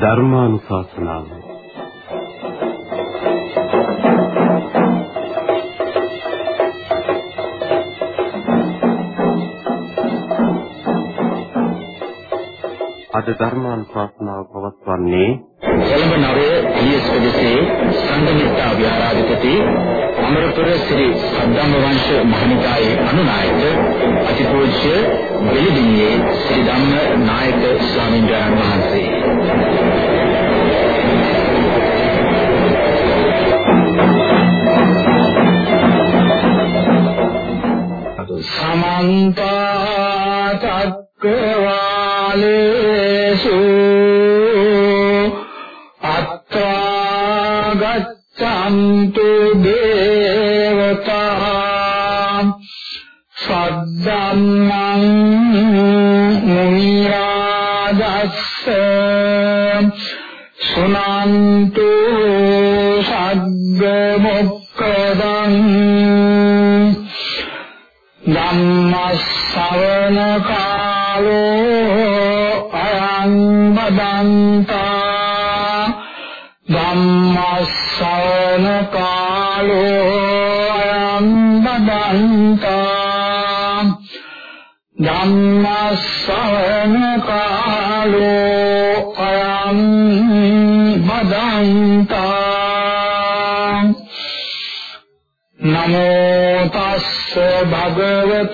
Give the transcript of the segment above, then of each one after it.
ධර්මානුශාසනාව අද ධර්මානුශාසනාව පවත්වන්නේ කොළඹ නගරයේ පියස් ප්‍රදේශයේ සංගමිත්තා විහාරාධිපති අමරපුර ශ්‍රී සද්ධම්ම වංශ මහනිකායේ අනුනායක අතිපූජ්‍ය වෙලිදින්නේ ශ්‍රී ධම්ම නායක ස්වාමීන් වහන්සේ. සමන්ත චක්කවාලේසු සග්ග මොක්කදං ධම්මස්සවන කාලෝ අයං බදන්තා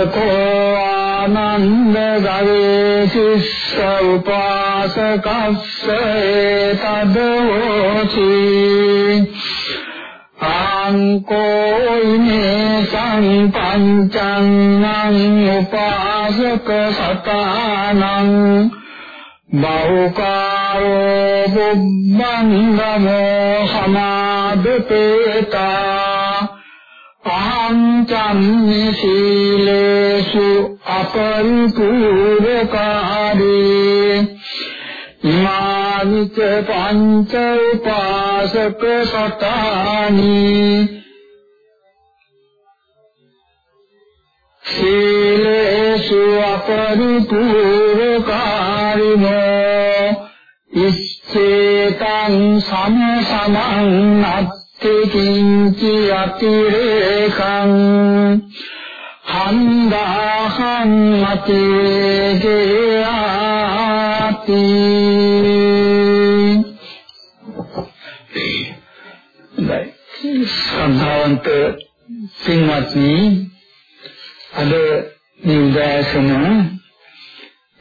අතකෝ ආනන්ද ගවේසිස්ස උපාසකස්ස තදෝචි. ආංකෝ ඉමේ සංපංචං උපාසක සතානං බහුකාරෝ බුද්ධංගමෝ සමාදපේතා අහංචම්මි සීලේසු අපරිපූර්වකාරී ඉමානිච පංච උපාසක සතානි සීලේසු අපරිපූර්වකාරිනෝ ඉස්සේතං සම සමං අත්ති කිංචි අතිරේකං හන්දාහං අතිරේකේ ආති සම්භාවන්ත සිංහත්නි අද නිදෑසන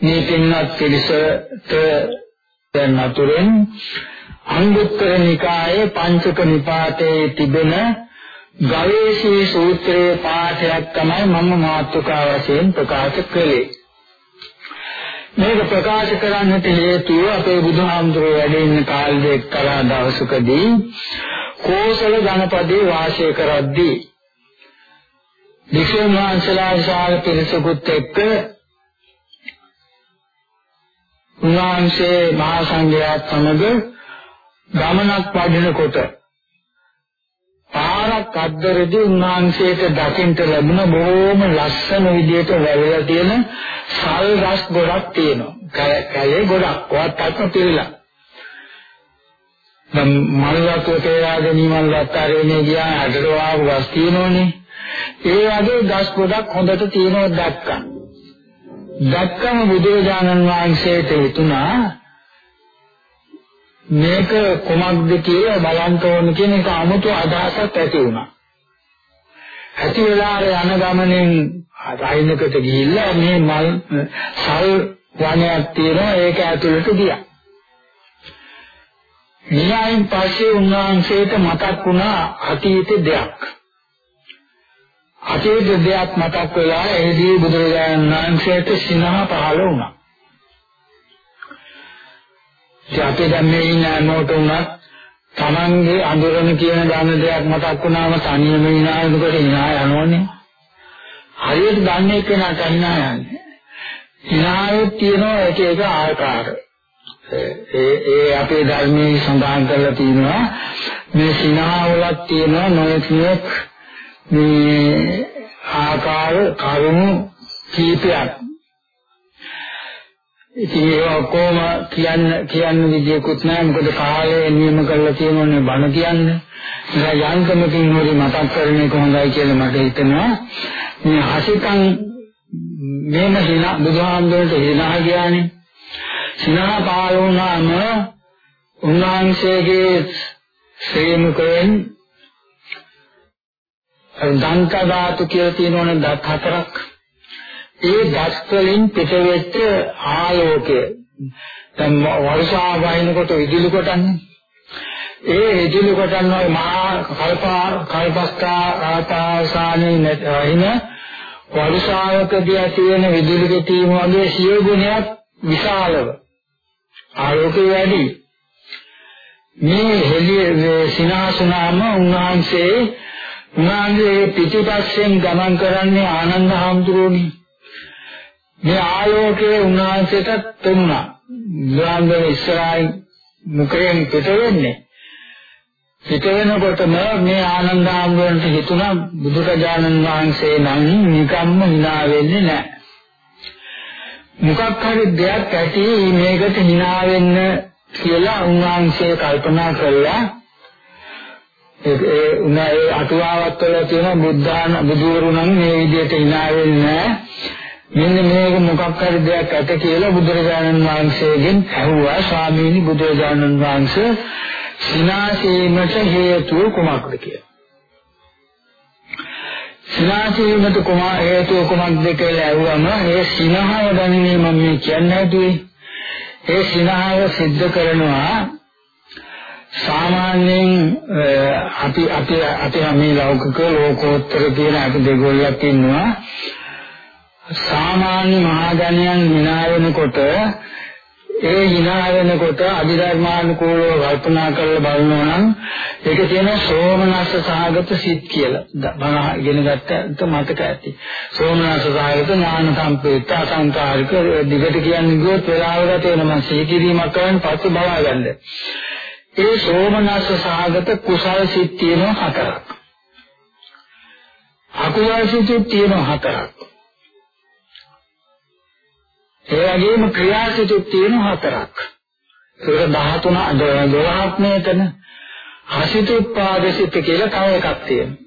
මේ පින්වත් පිරිසට දැන් අතුරෙන් අංගුත්තර නිකායේ පංචක නිපාතයේ තිබෙන ගවේෂී සූත්‍රයේ පාඨයක් තමයි මම මාතෘකා වශයෙන් ප්‍රකාශ කළේ. මේක ප්‍රකාශ කරන්නට හේතුව අපේ බුදුහාමුදුරුවෝ වැඩ ඉන්න කාලේ එක්තරා දවසකදී කෝසල ජනපදයේ වාසය කරද්දී වික්ෂුන් වහන්සේලා විශාල පිරිසකුත් එක්ක උන්වහන්සේ මහා සංඝයාත් සමග ගමනක් වඩිනකොට පාරක් අද්දරදී උන්වහන්සේට දකින්න ලැබුණ බොහොම ලස්සන විදියට වැවෙලා තියෙන සල් රස් ගොඩක් තියෙනවා. කැලේ ගොඩක් වත් අත්ම පිළිලා. දැන් මල් වතුර තේරාගෙන නිමල් වත්තරේනේ ගියා අදට ආව ගස් තියෙනෝනේ. ඒ වගේ ගස් ගොඩක් හොඳට තියෙනවා දැක්කා. දැක්කම බුදුරජාණන් වහන්සේට හිතුණා මේක කොමක්ද කියලා බලන්න ඕන කියන එක 아무තු අදහසක් ඇති වුණා. ඇති වෙලා යන ගමනෙන් රයිනකට ගිහිල්ලා මේ මල් සල් වනයක් තියෙනවා ඒක ඇතුළට ගියා. න්‍යායින් පස්සේ උන්වහන්සේට මතක් වුණා අතීත දෙයක්. අතීත දෙයක් මතක් වෙලා එහිදී බුදුරජාණන් වහන්සේට සිනහ පහළ වුණා. ඉතින් අපි දැන් මේ ඉන්න හැමෝට උනත් Tamange අඳුරන කියන ධන දෙයක් මතක් වුණාම තනියම ඉනානකොට ඉනා යනෝනේ. හරියට දන්නේ කෙනාට ඉනා යන්නේ. ඉනායෙත් තියෙනවා එක එක ආකාර. ඒ ඒ අපේ ධර්මයේ සඳහන් කරලා තියෙනවා මේ සිනාවලක් තියෙනවා නොයෙක් නොයෙක් මේ ආකාර කරුණු කීපයක් ඉතින් ඒක ඔක්කොම කියන්න කියන්න විදියකුත් නැහැ මොකද කාලය නියම කරලා තියෙනෝනේ බණ කියන්නේ. ඒක යන්තමකින් හොරි මතක් කරන එක හොඳයි කියලා මට හිතෙනවා. මේ හසිතං මේම හින බුදුහාමුදුරට හිනා ගියානේ. සිනා පාලුණාම උන්වහන්සේගේ ශ්‍රේණුකෙන් දන්ත ධාතු කියලා තියෙනවනේ දත් හතරක්. ඒ දස් වලින් පිටවෙච්ච ආලෝකය. දැන් වර්ෂා වහිනකොට විදුලි කොටන්නේ. ඒ විදුලි කොටන්නේ මහා කල්පා කල්පස්කා ආතාසානේ නැතින වර්ෂාවකදී ඇති වෙන විදුලි කෙටීම වගේ සිය ගුණයක් විශාලව. ආලෝකය වැඩි. මේ හෙළිය සිනාසුනාම උන්වහන්සේ උන්වහන්සේ පිටිපස්සෙන් ගමන් කරන්නේ ආනන්ද හාමුදුරුවනේ. මේ ආලෝකයේ උන්වහන්සේට තුන්නා. බුදුහාමුදුරේ ඉස්සරහින් මුඛයෙන් පිට වෙන්නේ. පිට වෙනකොටම මේ ආනන්ද ආම්බුන්ට හිතුණා බුදුරජාණන් වහන්සේ නම් නිකම්ම hina වෙන්නේ නැහැ. මොකක් හරි දෙයක් ඇති මේකට hina වෙන්න කියලා උන්වහන්සේ කල්පනා කළා. ඒ උනා ඒ අටුවාවත් වල තියෙන බුද්ධාන බුදුවරු නම් මේ විදිහට hina වෙන්නේ නැහැ. මෙන්න මේක මොකක් හරි දෙයක් ඇත කියලා බුදුරජාණන් වහන්සේගෙන් ඇහුවා ස්වාමීනි බුදුරජාණන් වහන්සේ සිනාසීමට හේතුව කුමක්ද කියලා. සිනාසීමට කුමා හේතුව කුමක්ද කියලා ඇහුවම ඒ සිනහව ගැනීම මම මේ කියන්නේ දුවේ. ඒ සිනහව සිද්ධ කරනවා සාමාන්‍යයෙන් අපි අපි අපි මේ ලෞකික ලෝකෝත්තර කියන අපි දෙගොල්ලක් ඉන්නවා සාමාන්‍ය මහජනයන් hina වෙනකොට ඒ hina වෙනකොට අභිධර්මානුකූලව කල්පනා කරලා බලනවා නම් ඒක කියන සෝමනස්ස සහගත සිත් කියලා. බණ ඉගෙන ගත්තට මතක ඇති. සෝමනස්ස සහගත ඥාන සම්පේත අසංකාරික දිගට කියන්නේ ගියොත් වෙලාව ගත වෙනවා සීකිරීමක් කරන් පස්සේ බලා ගන්න. ඒ සෝමනස්ස සහගත කුසල සිත් තියෙනවා හතරක්. අකුසල සිත් තියෙනවා හතරක්. ඒ වගේම ක්‍රියාසිතුත් තියෙන හතරක්. ඒක 13 12ක් නේතන. හසිතුප්පාදසිත කියලා තව එකක් තියෙනවා.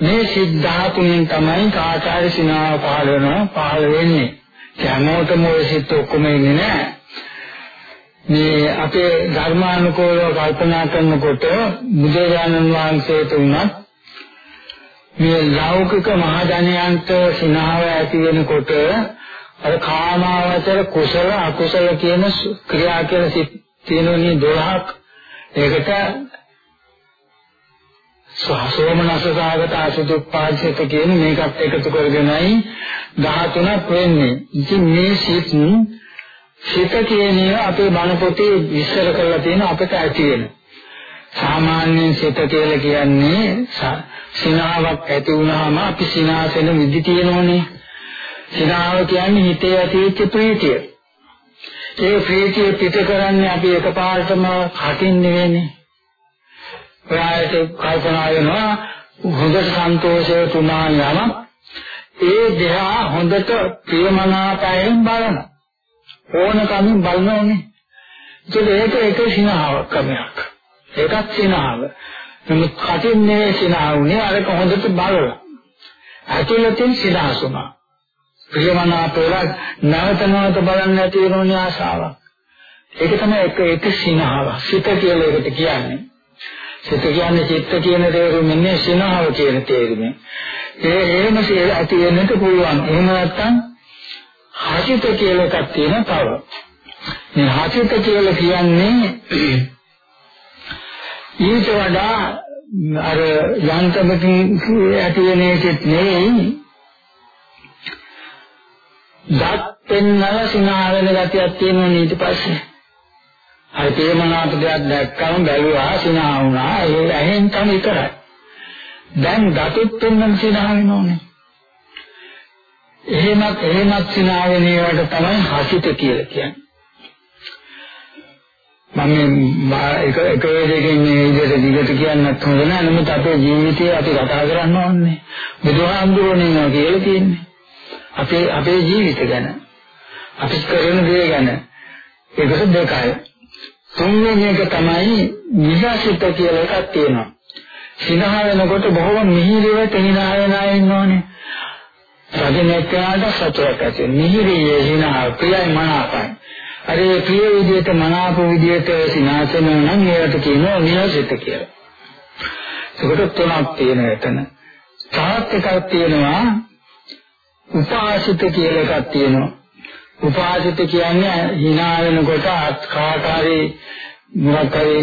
මේ සිද්ධාතුන්ෙන් තමයි කාචාර සිනාව පහළ වෙනවා පහළ වෙන්නේ. හැමෝටම ඔය සිත් ඔක්කොම ඉන්නේ නැහැ. මේ අපේ ධර්මානුකූලව කල්පනා කරනකොට බුදුරජාණන් වහන්සේට උනත් මේ ලෞකික මහජනයන්ට සිනාව ඇති වෙනකොට අර කාමාවචර කුසල අකුසල කියන ක්‍රියා කියලා තියෙනුනේ 12ක් ඒකට සෝමනස සාගත අසුදුප්පාදිත කියන මේකත් එකතු කරගෙනයි 13ක් වෙන්නේ. ඉතින් මේ සිත් සිත කියන්නේ අපේ බණ පොතේ විස්තර කරලා තියෙන අපිට ඇති වෙන. සාමාන්‍යයෙන් සිත කියලා කියන්නේ සිනාවක් ඇති වුණාම අපි සිනාසෙන විදි තියෙනෝනේ. සිනාව කියන්නේ හිතේ ඇතිවෙච්ච ප්‍රීතිය. ඒ ප්‍රීතිය පිට කරන්නේ අපි එකපාරටම කටින් නෙවෙයි. ප්‍රායත කල්පනා වෙනවා හොඳට සන්තෝෂය තුනා යම ඒ දෙහා හොඳට ප්‍රියමනාපයෙන් බලන ඕනකමින් බලනෝනේ. ඒක ඒක සිනාවක් ක්‍රමයක්. ඒකත් සිනාව. නමුත් කටින් නෙවෙයි සිනාවුනේ අරක හොඳට බලලා. ඇතුළතින් සිනාසුනා. ප්‍රියමනාප වෙලා නැවත නැවත බලන්න ඇති වෙන ආශාවක්. ඒක තමයි එක එක සිනහව. සිත කියලා එකට කියන්නේ. සිත කියන්නේ චිත්ත කියන තේරුමෙන්නේ සිනහව කියන තේරුමෙන්. ඒ එහෙම ඇති වෙන්නට පුළුවන්. එහෙම නැත්නම් හසිත කියලා එකක් තියෙන තව. මේ හසිත කියලා කියන්නේ ඊට වඩා අර යන්ත්‍රමකින් ඇති වෙන එකෙත් නෙවෙයි දත් පෙන්නල සිනා වෙන ගතියක් තියෙනවා ඊට පස්සේ. අර තේමනාප දෙයක් දැක්කම බැලුවා සිනා වුණා. ඒ ඇහෙන් තම විතරයි. දැන් දතුත් පෙන්නන සිනා වෙනෝනේ එහෙමත් එහෙමත් සිනා වෙන ඒවාට තමයි හසිත කියලා කියන්නේ. මම එක එක වේදකින් මේ විදිහට දිගට කියන්නත් හොඳ නැහැ නමුත් අපේ ජීවිතය අපි කතා කරන්න ඕනේ බුදුහාමුදුරනේ කියලා තියෙන්නේ අපේ අපේ ජීවිත ගැන අපි කරන දේ ගැන. ඒකත් දෙකයි තුන්වෙනි එක තමයි විලාසිත කියලා එකක් තියෙනවා. සිනහ වෙනකොට බොහොම මිහිරිව තෙහිනා වෙන අය ඉන්නෝනේ. රජනෙක්කාට සතුටක් ඇති. මිහිරියේ සිනහ ප්‍රියයි මනාපයි. අර ඒ ප්‍රිය විදියට මනාප විදියට සිනාසන නම් ඒකට කියනවා නියසිත කියලා. ඒකට තුනක් තියෙන එතන. තවත් එකක් තියෙනවා උපාසිත කියලා එකක් තියෙනවා. උපාසිත කියන්නේ hina වෙනකොට කාටාරි මොකක්hari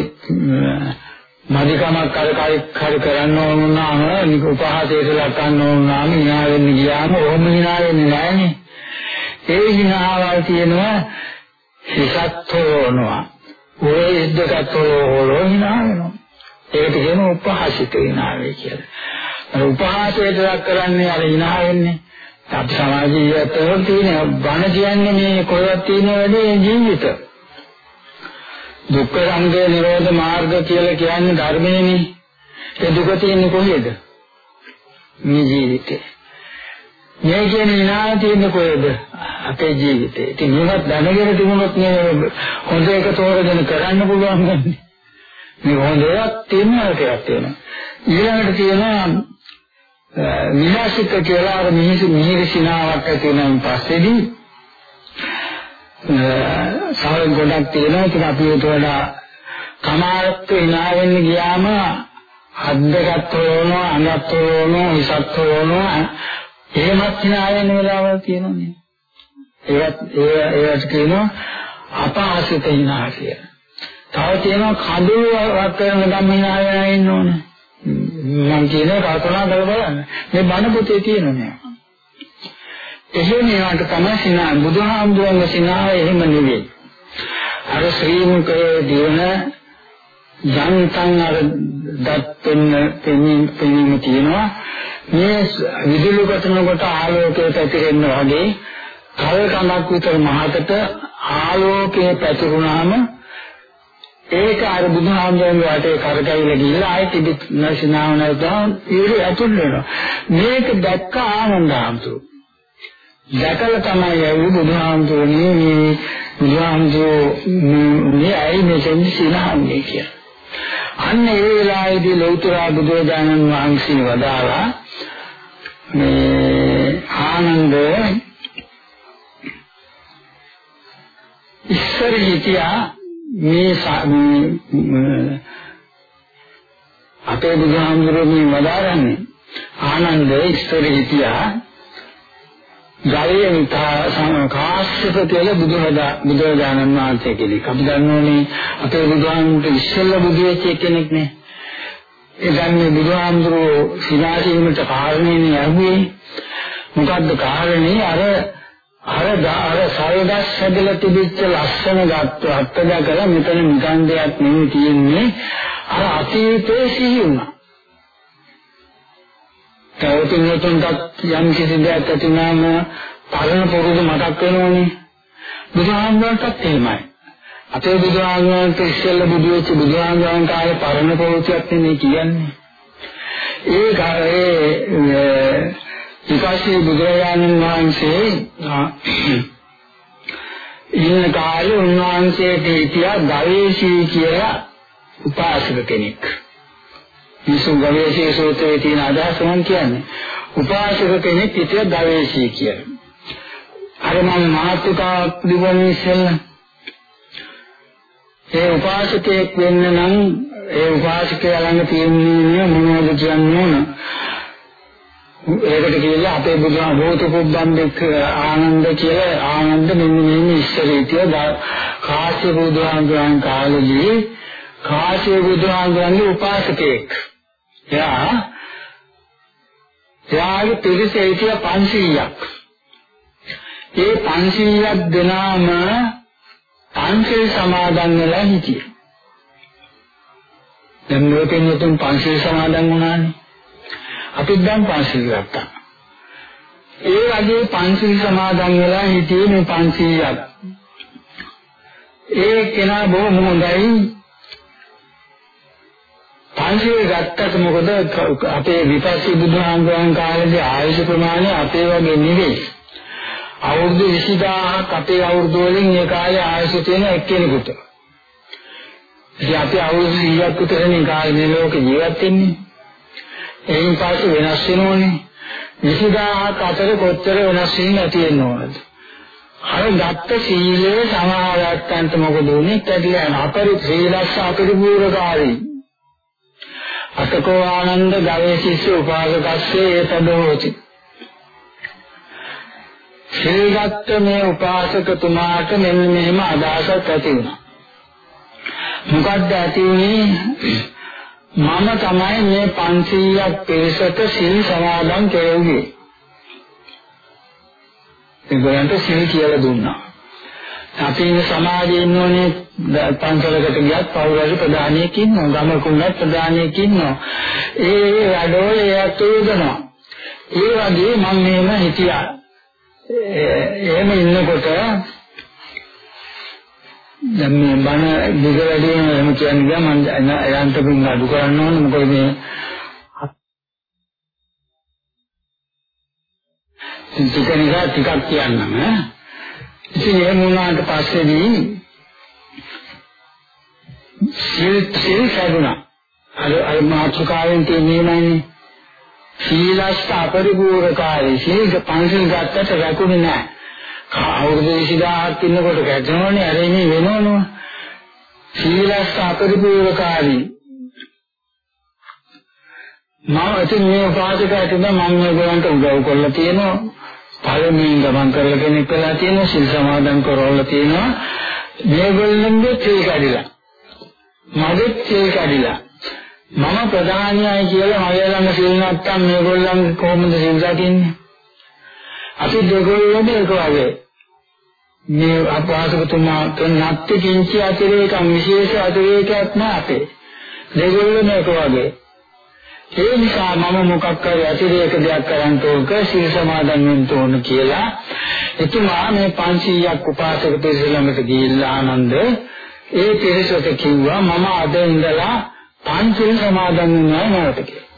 මදිකමක් කර කර කරන්න ඕන නම් උපහාසයට ලක්වන්න ඕන නම් hina වෙන්න ගියාම ඕම hina වෙන්නේ නැහනේ. ඒ hinaවල් තියෙනවා හිසත් හොරනවා. ඔය ඉද්දකට හොරෝ hina වෙනවා. ඒකට කියන උපහාසිත hinaවේ කියලා. අර උපහාසයට ලක් කරන්නේ අර hina වෙන්නේ. අපි සමාජීය තෝරන තියෙන බණ කියන්නේ මේ කොහෙවත් තියෙන වැඩේ ජීවිත. දුක්ඛ සංගය නිරෝධ මාර්ග කියලා කියන්නේ ධර්මයේනේ. ඒ දුක තියෙන්නේ කොහේද? මේ ජීවිතේ. මේ කියන විනාශය තියෙන්නේ කොහෙද? අපේ ජීවිතේ. ඉතින් මේවත් දැනගෙන තිබුණොත් මේ හොඳ එක තෝරගෙන කරන්න පුළුවන් ගන්නේ. මේ හොඳ එකක් තියෙනවා එකක් තියෙනවා. ඊළඟට තියෙනවා විනාශික කියලා අර මිහිසු මිහිරිසිනාවක් ඇති වෙනන් පස්සේදී සාරෙන් ගොඩක් තියෙනවා. ඉතින් අපි ඒකට වඩා කමාරත් විනා වෙන්න ගියාම හද්දගත් හොරනවා, අඟත් හොරනවා, හිසත් හොරනවා එහෙමත් hina වෙන වෙලාවල් තියෙනනේ. ඒවත් ඒ ඒවට කියනවා අපහාසිත hina කියලා. තව තියෙනවා කඳුවක් කරන ගම් hina වෙනා ඉන්න ඕනේ. මම කියන්නේ කල්පනා කරලා බලන්න. මේ බණ පොතේ තියෙනනේ. එහෙම ඒවට තමයි සිනා බුදුහාමුදුරන්ගේ සිනාව එහෙම නෙවෙයි. අර ශ්‍රී මුඛයේ දිවන යන්තම් අර දත් පෙන්න පෙනීම තියෙනවා මේ විදුලි කොටනකොට ආලෝකය පැතිරෙන්න වගේ කල් කඳක් විතර මහකට ආලෝකය පැතිරුණාම ඒක අර බුදුහාමුදුරන්ගේ වටේ කරකැවිලා ගිහලා ආයෙත් ඉබිත් නැශනාව නැත්නම් ඊට ඇතුල් වෙනවා. මේක දැක්ක ආනන්දහම්තු. දැකලා තමයි ඇවි බුදුහාමුදුරනේ මේ බුදුහාමුදුරනේ මේ ඇයි මෙතෙන් සිනහන්නේ කියලා. අන්න ඒ වෙලාවේදී ලෞතර බුදුරජාණන් වහන්සේ වදාලා මේ ආනන්ද ඉස්සර හිටියා මේ අපේ බුදුහාමුදුරුවෝ මේ වදාරන්නේ ආනන්ද ඉස්සර හිටියා ගලයෙන් කාශ්‍යප කියලා බුදුහදා බුදුරජාණන් වහන්සේ කෙනෙක්. අපි දන්නෝනේ අපේ බුදුහාමුදුරුවෝ ඉස්සෙල්ලා බුදු වෙච්ච කෙනෙක් නේ. ඒ ගන්නේ බුදුහාමුදුරුවෝ සිනාසීමට කාරණේනේ ඇහුවේ. මොකද්ද කාරණේ අර අර අර සල්ගස් හැදලා තිබිච්ච ලස්සන ගත්ත අත්දැක කරලා මෙතන නිකන් දෙයක් නෙමෙයි තියෙන්නේ අර අතීතයේ සිහි වුණා. තවතුන් යතුන්ට යම් කිසි දෙයක් ඇති නම් පරණ පුරුදු මතක් වෙනෝනේ. බුදුහාමුදුරන්ටත් එහෙමයි. අපේ බුදුහාමුදුරන්ට ඉස්සෙල්ල බුදු වෙච්ච බුදුහාමුදුරන් කාලේ පරණ පොරොත්තුවක් නෙමෙයි කියන්නේ. ඒ කාලේ ඊපස්සේ බුදුරජාණන් වහන්සේ ඉන්න කාලේ උන්වහන්සේට හිටියා ගවේෂී කියලා උපාසක කෙනෙක්. විසු ගවේෂී සූත්‍රයේ තියෙන අදහස මම කියන්නේ. උපාසක කෙනෙක් හිටියා ගවේෂී කියලා. අර මම මාතෘකාවක් දිවන්නේ ඉස්සෙල්ලා ඒ උපාසකයෙක් වෙන්න නම් ඒ උපාසකයා ළඟ තියෙන්නේ මොනවද කියන්නේ ඕන? ඒකට කියලා අපේ බුදුහාම භූත පුබ්බන්දෙක් ආනන්ද කියලා ආනන්ද මෙන්න මෙන්න ඉස්සරීතිය කාශ්‍යප බුදුහාමුදුරන් කාලේදී කාශ්‍යප බුදුහාමුදුරන්ගේ උපාසකයෙක්. එයා එයාගේ පිරිස හිටිය 500ක්. ඒ 500ක් දෙනාම පංචේ සමාදන් වෙලා හිටියේ. දැන් මේකෙන් උතුම් පංචේ සමාදන් වුණානේ. අපිත් දැන් පංචේ ගත්තා. ඒ වගේ පංචේ සමාදන් වෙලා හිටියේ මේ 500ක්. ඒ කෙනා බොහොම හොඳයි. පංචේ ගත්තට මොකද අපේ විපස්සී බුදුහාමුදුරන් කාලේදී ආයුෂ ප්‍රමාණය අපේ වගේ නෙවෙයි. අවුරුදු 20000ක් අපේ අවුරුදු වලින් ඒ කාලේ ආයුෂ තියෙන එක්කෙනෙකුට. ඉතින් අපි අවුරුදු 100ක් විතර මේ කාලේ මේ ලෝකේ ජීවත් වෙන්නේ. එයින් පස්සේ වෙනස් වෙනෝනේ. 20000ක් අතර කොච්චර වෙනස් වෙන්නේ නැති වෙන්න ඕනද? අර ගත්ත සීලය සමාවත්තන්ට මොකද උනේ? කැඩිලා යන අපරි සීලස්ස අපරිපූර්ණකාරී. අතකෝ ආනන්ද ගවේ ශිෂ්‍ය උපාසකස්සේ ඒතදෝති. සිල්ගත් මේ උපාසකතුමාට මෙන්න මෙහෙම අදහසක් ඇති වුණා. මොකද්ද ඇති වුනේ? මම තමයි මේ 500ක් පිරිසට සිල් සමාදන් කෙරුවේ. ඒගොල්ලන්ට සිල් කියලා දුන්නා. අපි ඉන්න සමාජයේ ඉන්නෝනේ පන්සලකට ගියත් පෞරාජ ප්‍රධානියෙක් ඉන්නවා, ගමකුණත් ප්‍රධානියෙක් ඉන්නවා. ඒ වැඩවල එයාට යොදනවා. ඒ වගේ මම මෙහෙම හිතියා. එහෙම ඉන්නකොට දැන් මේ බණ දිග වැඩි වෙන එහෙම කියන්නේ මම එයන්ට පින් අඩු කරන්න ඕනේ. මොකද මේ ටික නිසා ටිකක් කියන්නම්. ඈ ඉතින් එහෙම වුණාට පස්සේදී සිල් සිල් සැදුනා අර අර මාතෘකාවෙන් තියෙන්නේ සීලස්ස අපරිපූර්ණකාරී. සීල පංචිල් ගත්තට රැකුනේ නැහැ. අවුරුදු 20000ක් ඉන්නකොට ගැටෙනවනේ අර ඉන්නේ වෙනවනේ. සීලස්ස අපරිපූර්ණකාරී මම ඉතින් මේ උපාසකයට මම මේගොල්ලන්ට උදව් කරලා තියෙනවා. පළමුවෙන් ගමන් කරලා කෙනෙක් වෙලා තියෙනවා. සිල් සමාදන් කරවලා තියෙනවා. මේගොල්ලන්ගේ තේ කැඩිලා. මගේ තේ කැඩිලා. මම ප්‍රධානියයි කියලා මගේ ළඟ සිල් නැත්තම් මේගොල්ලන් කොහොමද සිල් රකින්නේ? අපි දෙගොල්ලෝම එක වගේ. මේ අපහසුතුමා නැත්te කිංචි අතිරේකම් විශේෂ අතිරේකයක් නෑ අපේ. දෙගොල්ලෝම එක වගේ. ඒ නිසා මම මොකක් හරි අතිරේක දෙයක් කරන්න ඕක සිල් සමාදන් වෙන්න ඕන කියලා එතුමා මේ 500ක් උපාසක පිරිස ළඟට ගිහිල්ලා ආනන්ද ඒ පිරිසට කිව්වා මම අද ඉඳලා පංචිල් සමාදන් වෙනවා නැවත කියලා.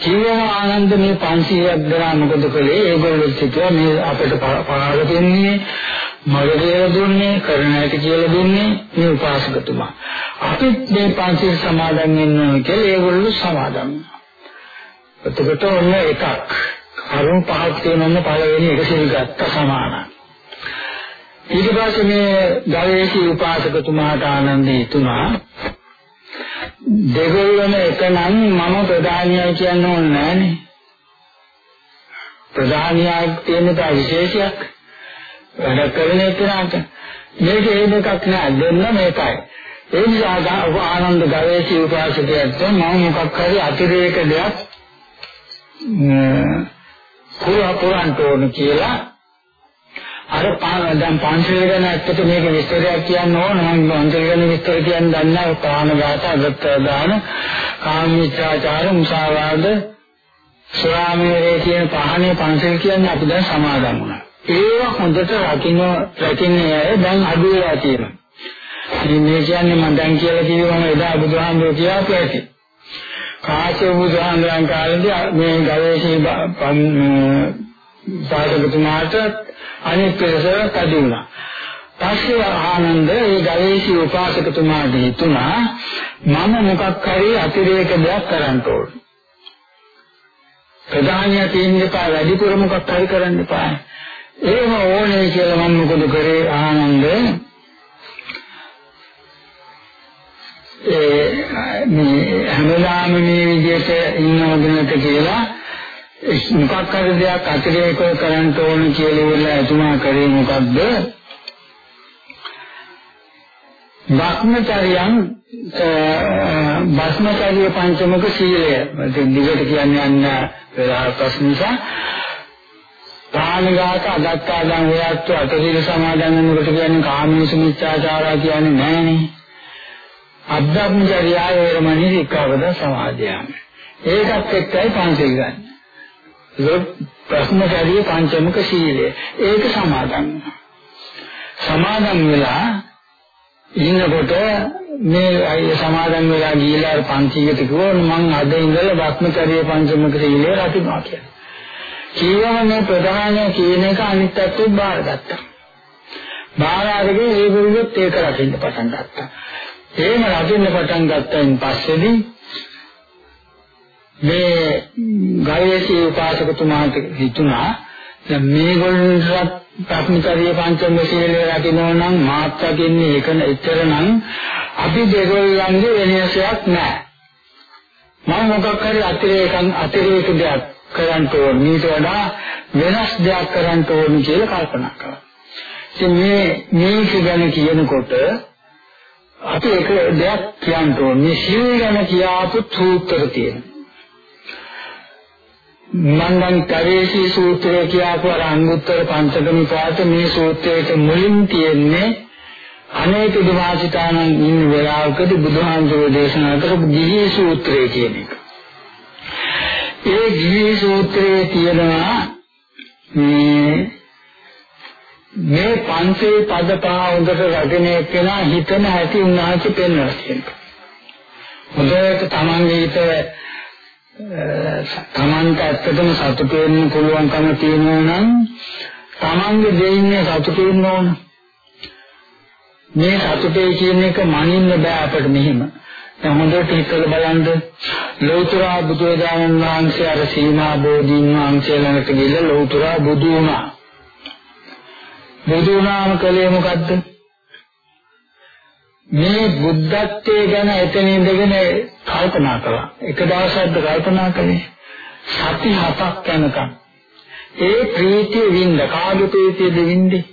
ජීවම ආනන්ද මේ 500ක් දරා මොකද කළේ? ඒගොල්ලෝ සිතුවා මේ අපිට පරාල දෙන්නේ මගදී දුන්නේ කරන හැටි කියලා දුන්නේ මේ උපාසකතුමා. අපිත් මේ පංචිල් සමාදන් වෙනවා කියලා ඒගොල්ලෝ සමාදන් වුණා. එතකොට ඔන්න එකක්. කරුණ පහක් තියෙනන්න පළවෙනි එක සිල් ගත්ත සමානයි. ඊට පස්සේ මේ ගවේෂී උපාසකතුමාට ආනන්දේ තුනා දෙගොල්ලම එකනම් මම ප්‍රධානියයි කියන්න ඕනේ නෑනේ. ප්‍රධානියක් තියෙන තා විශේෂයක්. වැඩ කරන එකනට මේක ඒ දෙකක් නෑ දෙන්න මේකයි. ඒ නිසා ආනන්ද ගවේෂී උපාසකයන්ට මම මොකක් හරි අතිරේක දෙයක් පුරා පුරන්ට ඕන කියලා අර දැන් පංචශීල ගැන ඇත්තට මේක විස්තරයක් කියන්න ඕන. මම පංචශීල ගැන විස්තර කියන්න දන්නේ නැහැ ප්‍රාණඝාත අගත දාන කාමීච්ඡාචාර මුසාවාද සුරාමේරේ කියන පහනේ පංචශීල කියන්නේ අපි දැන් සමාදන් වුණා. ඒවා හොඳට රකින්න රකින්නේ අය දැන් අඩු වෙලා තියෙනවා මේ කියන්නේ මම දැන් කියලා කිව්වම එදා බුදුහාමුදුරුවෝ කියාපු ඇති කාශ්‍යප බුදුහාමුදුරන් කාලේදී මේ ගවේෂී පාදකතුමාට අනෙක් පිරිස කඩි වුණා. පස්සේ ආනන්ද ඒ ගවේෂී උපාසකතුමාට හිතුණා මම මොකක් හරි අතිරේක දෙයක් කරන්න ඕන. ප්‍රධානිය තියෙන එපා වැඩිපුර මොකක් හරි කරන්න එපා. එහෙම ඕනේ කියලා මම මොකද කරේ ආනන්ද ඒ මේ හැමදාම මේ විදිහට ඉන්නවද නැත කියලා මොකක් හරි දෙයක් අතිරේකව කරන්න ඕන කියලා ඉවරලා එතුමා කරේ මොකද්ද? භක්මචර්යයන් භස්මචර්ය පංචමක සීලය. ඉතින් දිගට කියන්නේ අන්න වෙලාව ප්‍රශ්න නිසා ප්‍රාණඝාත අදත්තාදන් වේයත්ව අතීත සමාදන් වෙනකොට කියන්නේ කාමීසු මිච්ඡාචාරා කියන්නේ නැහැනේ. අබ්බම්චර්යාය වේරමණී සික්ඛාපද සමාදයන්. ඒකත් එක්කයි පංචිල් ගන්න. ඒක ප්‍රශ්නචර්ය පංචමක සීලය. ඒක සමාදන් සමාදන් වෙලා ඉන්නකොට මේ අය සමාදන් වෙලා ගිහිලා පංචිකට කිව්වොත් මං අද ඉඳලා භක්මචර්ය පංචමක සීලය රකින්නවා කියලා. කියවම මේ ප්‍රධාන කියන එක අනිත් පැත්තට බාරගත්තා. බාර අරගෙන ඒගොල්ලොත් ඒක රකින්න පටන් ගත්තා. එහෙම රකින්න පටන් ගත්තයින් පස්සේදී මේ ගායේසී උපාසකතුමාට හිතුණා දැන් මේගොල්ලන්ට ප්‍රඥාචර්ය පංචම සීලය රකින්න නම් මාත් රකින්නේ ඒක එච්චර නම් අපි දෙගොල්ලන්ගේ වෙනසක් නැහැ. මම මොකක් හරි අතිරේකම් අතිරේක දෙයක් කරන්න ඕන. ඊට වඩා වෙනස් දෙයක් කරන්න ඕන කියලා කල්පනා කරා. ඉතින් මේ මේක ගැන කියනකොට අපි එක දෙයක් කියන්න ඕන. මේ සීල ගැන කියාපු සූත්‍ර තියෙනවා. මන්දන් කරේසී සූත්‍රය කියපු අර අංගුත්තර පංචක නිපාත මේ සූත්‍රයේ මුලින් තියෙන්නේ අනේක දිවාසිතානන් ඉන්න වෙලාවකදී බුදුහාමුදුරේ දේශනා කරපු ගිහි සූත්‍රය කියන එක. ඒ ගිහි සූත්‍රයේ තියෙනවා මේ මේ පංචේ පද පහ හොඳට රැගෙන එක්කලා හිතන හැටි උන්වහන්සේ පෙන්වලා තියෙනවා. හොඳට තමන්ගේ හිත තමන්ට ඇත්තටම සතුට වෙන්න පුළුවන්කම තියෙනවා නම් තමන්ගේ දෙයින්නේ සතුට වෙන්න ඕන. මේ සතුටේ කියන එක මනින්න බෑ අපිට මෙහෙම. දැන් හොඳට හිතලා බලන්න ලෞතර බුදුරජාණන් වහන්සේ අර සීමා බෝධීන් වහන්සේ ළඟට ගිහිල්ලා ලෞතර බුදු වුණා. බුදු වුණාම කලේ මොකද්ද? මේ බුද්ධත්වයේ ගැන එතන ඉඳගෙන කල්පනා කළා. එක දවසක්ද කල්පනා කළේ සති හතක් යනකම්. ඒ ප්‍රීතිය වින්ද කාගේ ප්‍රීතියද වින්දේ?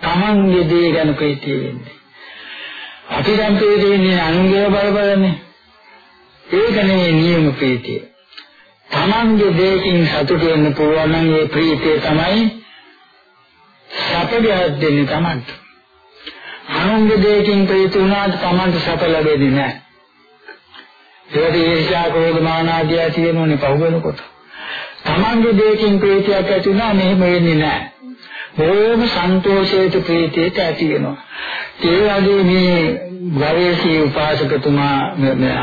Tamange දේ ගැන ප්‍රීතිය වින්දේ. අපි දැන් ප්‍රීතියන්නේ අනුගය බල බලන්නේ. ඒක නෙමෙයි නියම ප්‍රීතිය. Tamange දෙකින් සතුට වෙන්න පුළුවන් නම් ඒ ප්‍රීතිය තමයි සැපදයක් දෙන්නේ Tamanට. අනුන්ගේ දෙයකින් ප්‍රීති වුණාට Tamanට සැප ලැබෙන්නේ නැහැ. ඒකට ඊර්ෂ්‍යා ක්‍රෝධ මාන ආදී ඇති වෙනෝනේ පහු වෙනකොට. Tamange දෙයකින් ප්‍රීතියක් ඇති වුණා මෙහෙම වෙන්නේ නැහැ. බොහොම සන්තෝෂයට ප්‍රීතියට ඇති වෙනවා. ඒ වගේ මේ ගවේෂී උපාසකතුමා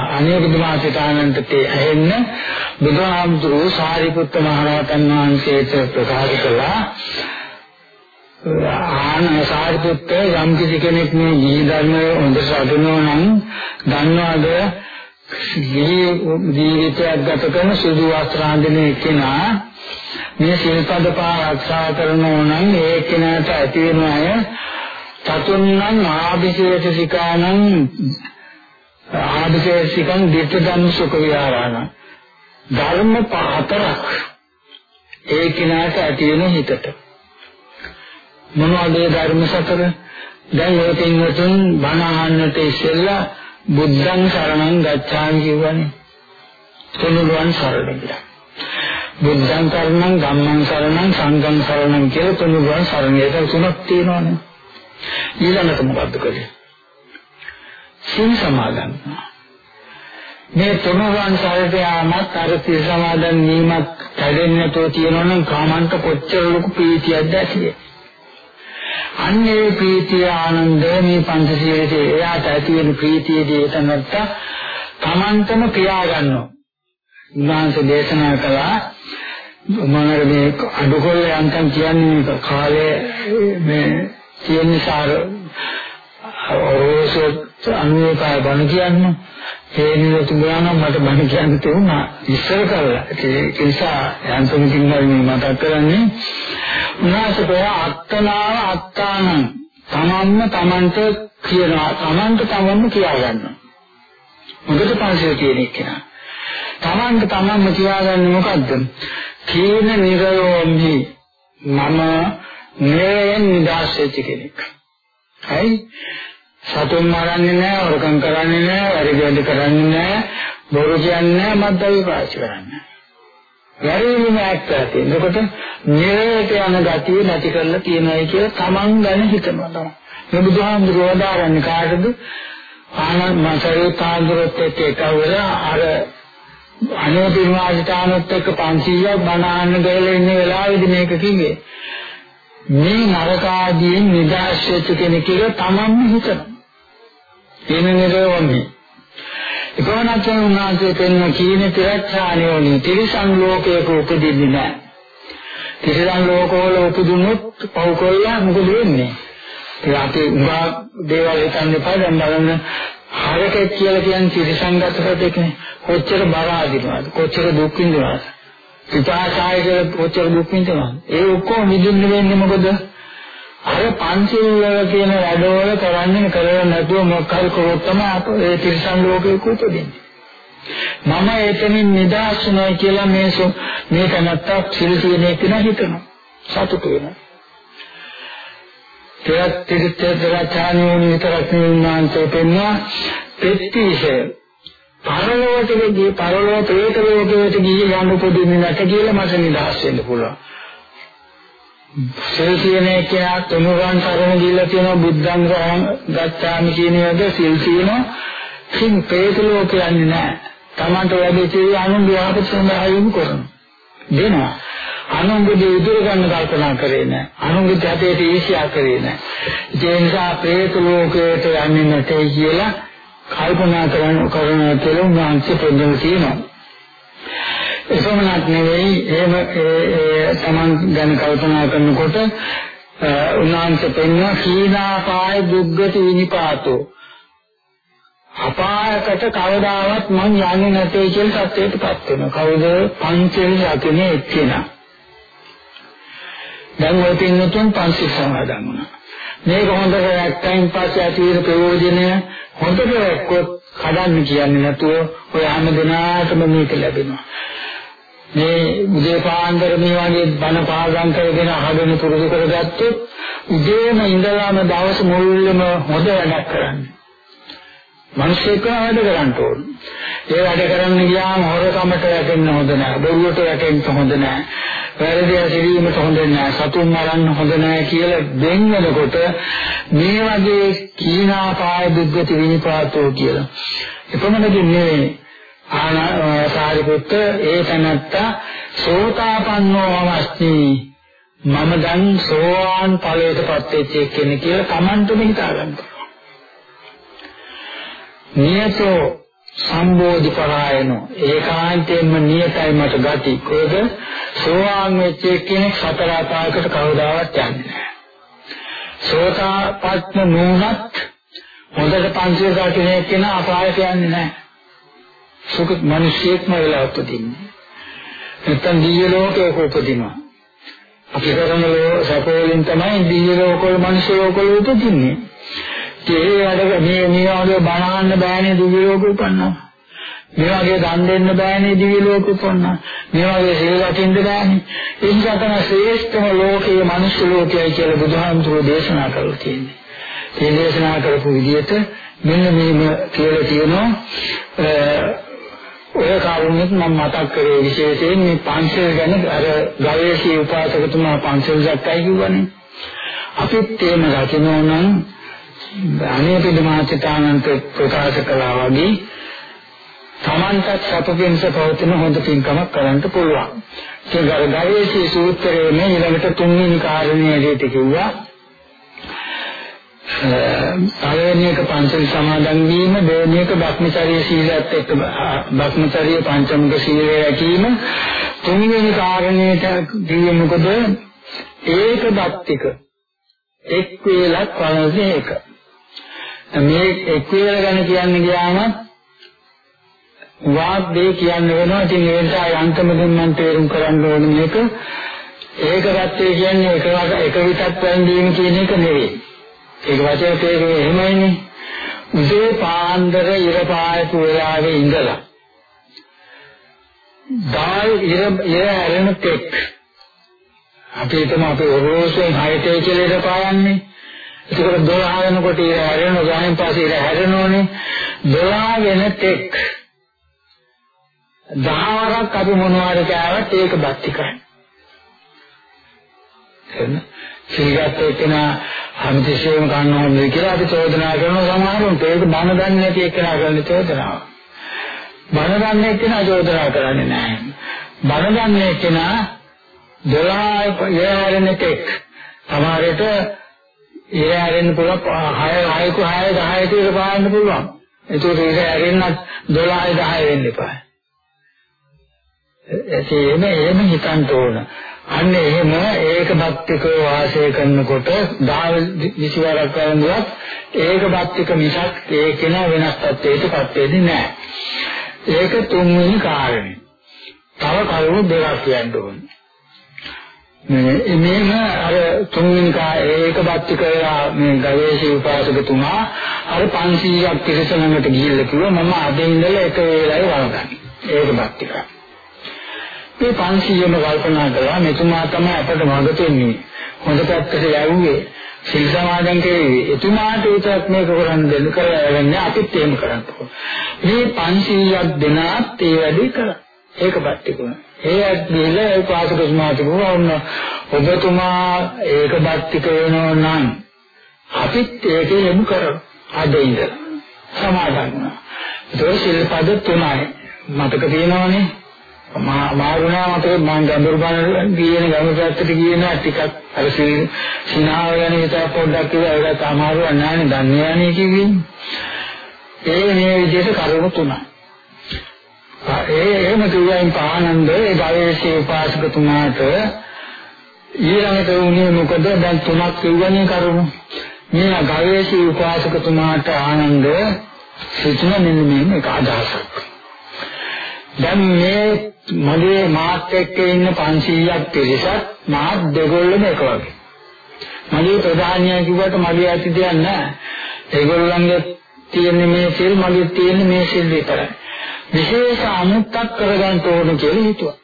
අනේකතුමා සිතානන්ට තේ ඇහෙන්න බුදුහාමුදුරුවෝ සාරිපුත්ත මහ රහතන් වහන්සේට ප්‍රකාශ කළා ආන සාරිපුත්ත යම් කිසි කෙනෙක් මේ ජී ධර්ම හොඳට අඳුනනවා නම් දන්නවාද? ජීවිතයක් ගත කරන සුදු වස්ත්‍ර අඳින කෙනා මේ සිල්පද පහ ආරක්ෂා කරනවා නම් ඒ කෙනාට ඇති වෙන අය චතුන්නම් ආභිෂේක සිකානං ආභිෂේක සිකං දිට්ඨ ධම්ම සුඛ විහාරණ. ධර්ම හතරක් ඒ කෙනාට ඇති වෙන හිතට. මොනවද ඒ ධර්ම සතර? දැන් ඔය තින්වතුන් බණ අහන්නට ඉස්සෙල්ලා බුද්ධං සරණං ගච්ඡාමි කියවනේ තුනුරුවන් සරණ කියලා බුද්ධං සරණං ධම්මං සරණං සංඝං සරණං කියලා තුනුරුවන් සරණ ඒක තුනක් තියෙනවානේ. ඊළඟට මොකද්ද කළේ සිල් සමාදන් මේ තුනුරුවන් සරණ යාමත් අර සිල් සමාදන් වීමත් කැඩෙන්නේ නැතෝ තියෙනවනම් කාමන්ත කොච්චර ලොකු ප්‍රීතියක්ද ඇතිවේ? අන්නේ ප්‍රීතිය ආනන්ද මේ පංචශීලයේ එයාට ඇති වෙන ප්‍රීතියදී එතනට තමන්ටම පියා ගන්නවා. උන්වහන්සේ දේශනා කළා මොනවාද මේ අඩුකොල්ල යන්තම් කියන්නේ කාලේ මේ තියෙන සාර ඔරෝසොත් අනුේකය බණ කියන්නේ ඒ නිරතුරුවම මට බණ කියන්න තියුණා ඉස්සර කළා ඒ නිසා යන්තමකින් මම මතක් කරන්නේ උනාසකෝ අත්තනාව අත්තානං තමන්ම තමන්ට කියනවා තමන්ට තමන්ම කියා ගන්නවා. මොකද පංචශීල කියන එක නා. තමන්ට තමන්ම කියාගන්නේ මොකද්ද? කීන නිරෝධි මම නිරයෙන් නිදාස් වෙච්ච කෙනෙක්. හරි? සතුන් මරන්නේ නැහැ, වරකම් කරන්නේ නැහැ, වැරදි කරන්නේ නැහැ, බොරු කියන්නේ නැහැ, මද්දවි පාවිච්චි කරන්නේ නැහැ. වැරදීම ඇත්ත තියෙනකොට නිරයට යන ගතිය නැති කරලා තියනයි කියලා තමන් ගැන හිතනවා තමයි. මේ බුදුහාමුදුරුවෝ දාරන්නේ කාටද? ආනන්ද මසරේ පාන්දුරත් එක්ක එකවර අර අනෝපිරමාදිතානොත් එක්ක 500ක් බණ අහන්න ගිහලා ඉන්න වෙලාවේදී මේක කිව්වේ. මේ නරකාදීන් නිදාස් වෙච්ච කෙනෙක් කියලා තමන්ම හිතනවා. එන නිරෝධන්නේ එකවනක් උන්වහන්සේ පෙන්වන කීන තිරච්ඡානියෝනි තිරිසන් ලෝකයක උපදින්නේ නැහැ. තිරිසන් ලෝකවල උපදුනොත් පව් කළා මොකද වෙන්නේ? ඒ අපි උගා දේවල් හිතන්න එපා දැන් බලන්න හරකෙක් කියලා කියන්නේ තිරිසන්ගත සතෙක්නේ. කොච්චර බර ආදිනවද? කොච්චර දුක් විඳිනවද? පිපාසාය කියලා කොච්චර දුක් විඳිනවද? ඒ ඔක්කොම නිදුන්න වෙන්නේ මොකද? අර පංචිල් වල කියන වැඩවල කරන්නේ කරලා නැතුව මොකක් හරි කරොත් තමයි අප ඒ තිරිසන් ලෝකෙක උපදින්නේ. මම එතනින් නිදහස් වෙනවා කියලා මේ මේක නැත්තම් සිල් තියෙන එක නා හිතනවා. සතුට වෙනවා. තේත් තිරිත්තරාචානියෝ විතරක් නෙවෙයි පෙන්වා පෙත්තිෂය පරලෝකෙට ගිය පරලෝක ප්‍රේත ලෝකයට ගිය යන්න උපදින්නේ නැත කියලා මට නිදහස් වෙන්න පුළුවන්. සිල් කියන එක තුනුරන් තරම දීලා තියෙනවා බුද්ධං රහං ගච්ඡාමි කියන එක සිල් තියෙනවා. සින් ප්‍රේත ලෝක යන්නේ නැහැ. Tamanට වැඩි සිල් අනුන් විවාහක සඳහා යොමු කරනවා. දෙනවා. අනුන්ගේ උදුර ගන්න කල්පනා කරේ නැහැ. අනුන්ගේ හැටේට ඊර්ෂ්‍යා කරේ නැහැ. ඒ නිසා ප්‍රේත ලෝකයට යන්නේ නැtei කියලා කල්පනා කරන කරන කියලා උන්වහන්සේ පොදුම කියනවා එපමණක් නෙවෙයි එහෙම තමන් ගැන කල්පනා කරනකොට උන්වහන්සේ පෙන්වන සීනාපාය දුග්ගති විනිපාතෝ අපායකට කවදාවත් මං යන්නේ නැtei කියලා සත්‍යයටපත් වෙනවා. කවුද පංචෙල් යකිනේ එක්කෙනා. දැන් ඔය පින්නතුන් පංච සමාදන් වුණා. මේක හොඳට රැක්කයින් පස්සේ ඇති වෙන ප්‍රයෝජනය හොඳට රැක්කොත් කඩන්න කියන්නේ නැතුව ඔය හැම දිනාටම මේක ලැබෙනවා. මේ උදේ පාන්දර මේ වගේ බණ පාගම් කරගෙන අහගෙන පුරුදු කරගත්තොත් උදේම ඉඳලාම දවස් මුළුල්ලේම හොඳ වැඩක් කරන්න. මිනිස්සෙක් වැඩ කරන්න ඕන. ඒ වැඩ කරන්න ගියාම හොරකමට වැටෙන්න හොඳ නැහැ. බොරුවට වැටෙන්න හොඳ නැහැ. වැරදි ඇසිරීමට හොඳ නැහැ. සතුන් මරන්න හොඳ නැහැ කියලා දෙන් වෙනකොට මේ වගේ කීනාපාය දුක්ගති විනිපාතෝ කියලා. එපමණකින් නෙවෙයි ආනාසාරිපුත්ත ඒ තනත්තා සෝතාපන්නෝ අවස්ති මම දැන් සෝවාන් ඵලයටපත් වෙච්ච කෙනෙක් කියලා Tamanටම හිතා ගන්න පුළුවන්. නියතෝ සම්බෝධි පරායනෝ ඒකාන්තයෙන්ම නියතයි මට ගති කොහෙද සෝවාන් වෙච්ච කෙනෙක් සතර අපායකට කවදාවත් යන්නේ නැහැ. සෝතාපන්න නුනත් හොඳට පංචේ කෙනෙක් කෙනා අපායට යන්නේ නැහැ. සුඛ මිනිසියෙක්ම වෙලා උපදින්නේ. නැත්තම් දිව්‍ය ලෝකයක උපදිනවා. අපි කරන ලෝ සපෝලින් තමයි දිව්‍ය ලෝකවල මිනිස් ලෝකවල උපදින්නේ. ඒ වැඩ මේ මේ වගේ බණහන්න බෑනේ දිව්‍ය ලෝක උපන්නා. මේ වගේ දන් දෙන්න බෑනේ දිව්‍ය ලෝක උපන්නා. මේ වගේ සීල රකින්න බෑනේ. ඒ නිසා තමයි ශ්‍රේෂ්ඨම ලෝකයේ මිනිස් ලෝකයයි කියලා බුදුහාමුදුරෝ දේශනා කරලා තියෙන්නේ. ඒ දේශනා කරපු විදිහට මෙන්න මේම කියලා තියෙනවා ඔය කාරණෙත් මම මතක් කරේ විශේෂයෙන් මේ පංචල් ගැන අර ගවේෂී උපාසකතුමා පංචල් දැක්කයි කිව්වනේ. අපිත් එහෙම රකින්න නම් අනේපිට මහත්තානන්ත ප්‍රකාශ කළා වගේ තමන්ටත් සපපෙන්ස පවතින හොඳ පින්කමක් කරන්න පුළුවන්. ඒ ගවේෂී සූත්‍රයේ මේ ඊළඟට තුන්වෙනි කාරණේට කිව්වා පළවෙනි එක පංචශීල සමාදන් වීම දෙවෙනි එක භක්මචර්ය සීලයත් එක්ක භක්මචර්ය පංචමක සීලය රැකීම තුන්වෙනි කාරණේට කිව්වේ මොකද? ඒක දත්තික එක් වේලක් වළඳන එක. මේ එක් වේල ගැන කියන්න ගියාම වාග් දෙය කියන්න වෙනවා. ඉතින් ඒ නිසා යන්තමකින් මම තේරුම් කරන්න ඕනේ මේක. ඒක ගත්තේ කියන්නේ එක එක විතක් වැන්දීම කියන එක නෙවෙයි. ඒක වචන තේරුම එහෙමයිනේ. උදේ පාන්දර ඉර පායපු වෙලාවේ ඉඳලා දාල් ඉර ඉර ඇරෙන තෙක් අපි හිතමු අපි ඔරෝසුෙන් හයතේ කියලා ඉර පායන්නේ. ඒකට 12 වෙනකොට ඉර ඇරෙනවා ගානෙන් පස්සේ ඉර හැරෙනෝනේ. 12 වෙන තෙක් දහවරක් අපි මොනවාරි කෑවත් ඒක බත්තිකයි. එන්න සිල්ගත එක්කන හැමතිස්සෙම ගන්න ඕනේ කියලා අපි චෝදනා කරන සමහරුන්ට ඒක බන දන්නේ නැති එක්කනා කරන චෝදනාව. බන දන්නේ එක්කන චෝදනා කරන්නේ නැහැ. බන දන්නේ එක්කන 12 යෙරෙන තෙක් සමහරට යෙරෙන්න පුළුවන් 6 6 6 10 ට පාන්න පුළුවන්. ඒකට ඒක ඇරෙන්නත් 12 10 වෙන්න එපා. ඒකේම එහෙම හිතන්න ඕන. අන්න එහෙම ඒක භක්තිකව වාසය කරනකොට දාව විසිවරක් කරනවත් ඒක භක්තික මිසක් ඒකේන වෙනස් තත්ත්වයකටපත් වෙන්නේ නැහැ. ඒක තුන්වෙනි කාරණේ. තව කරුණු දෙකක් කියන්න ඕනේ. මේ මේම අර තුන්වෙනි කා ඒක භක්තිකලා මේ ගවේෂී උපාසකතුමා අර 500ක් පිරිසකට ගිහිල්ලා කිව්වා මම අද ඉඳලා එක වේලයි වළඳන්නේ. ඒක භක්තිකා. මේ 500ම කල්පනා කළා මෙතුමා තමයි අපට මඟ දෙන්නේ. හොඳ පැත්තට යවුවේ සිල් සමාදන් කෙරේ එතුමාට උසක් මේක කරන්න දෙන්න කරන්නේ අපිත් එහෙම කරන්න මේ 500ක් දෙනාත් ඒ වැඩේ කරා. ඒක පැත්තකුණ. ඒ ඇද්දිලා ඒ පාසක සමාධි වුණා ඔබතුමා ඒක බක්තික වෙනව නම් අපිත් ඒකේ යමු කරමු. අද ඉඳලා සමාදන් වුණා. ඒක සිල්පද තුනයි. මතක තියෙනවනේ මාරුණා මතක මම ගැඹුරු බණ කියන ගැඹුරු පැත්තට ගියේ නෑ ටිකක් අර සිනාව ගැන විතර පොඩ්ඩක් කියලා ඒකට අමාරු නැහැ දන්නේ නැහැ කිව්වේ. ඒ මේ විදිහට කරුණු තුනයි. ඒ එහෙම කිව්වයින් පානන්ද ඒ ගවේෂී උපාසකතුමාට ඊළඟට උනේ මොකද දැන් තුනක් කිව්වනේ කරුණු. මේ ගවේෂී උපාසකතුමාට ආනන්ද සිතන මෙන්න මේක අදහසක්. දැන් මේ මගේ මාත් එක්ක ඉන්න 500ක් පිරිසක් මාත් දෙගොල්ලම එක වගේ. මගේ ප්‍රධානියා කිව්වට මගේ ඇති දෙයක් නැහැ. ඒගොල්ලන්ගේ තියෙන මේ සිල් මගේ තියෙන මේ සිල් විතරයි. විශේෂ අමුත්තක් කරගන්න ඕන කියලා හිතුවා.